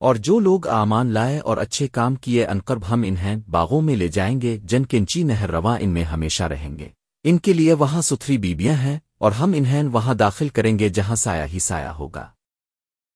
اور جو لوگ آمان لائے اور اچھے کام کیے انقرب ہم انہیں باغوں میں لے جائیں گے، جن کنچی نہر رواں ان میں ہمیشہ رہیں گے۔ ان کے لیے وہاں ستھری بیبیاں ہیں اور ہم انہیں وہاں داخل کریں گے جہاں سایہ ہی سایہ ہوگا۔